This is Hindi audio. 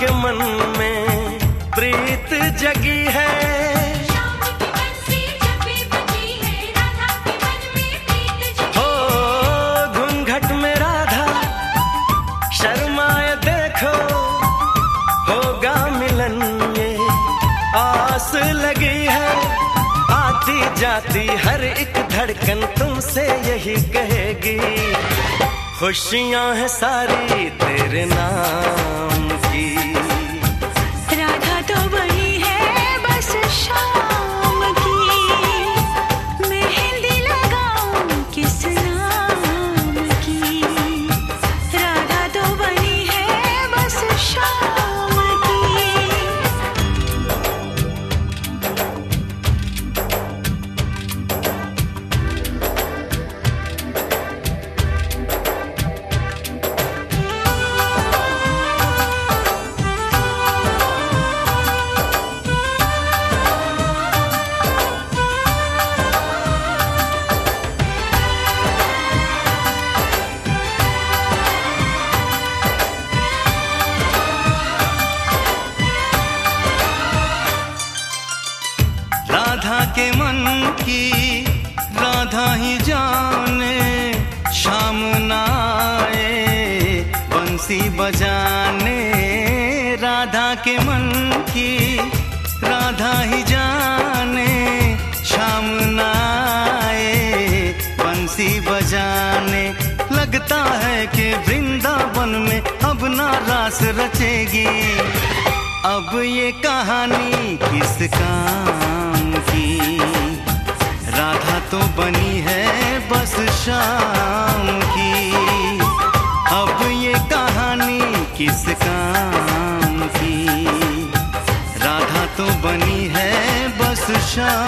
के मन में प्रीत जगी है। हो, घूंघट में राधा, शर्माए देखो, होगा मिलन ये, आस लगी है। आती जाती हर एक धड़कन तुमसे यही कहेगी, खुशियाँ हैं सारी तेरे नाम। बजाने, राधा के मन की, राधा ही जाने, शाम नाए बंसी बजाने। लगता है कि वृंदावन में अब ना रास रचेगी। अब ये कहानी किस काम शाम की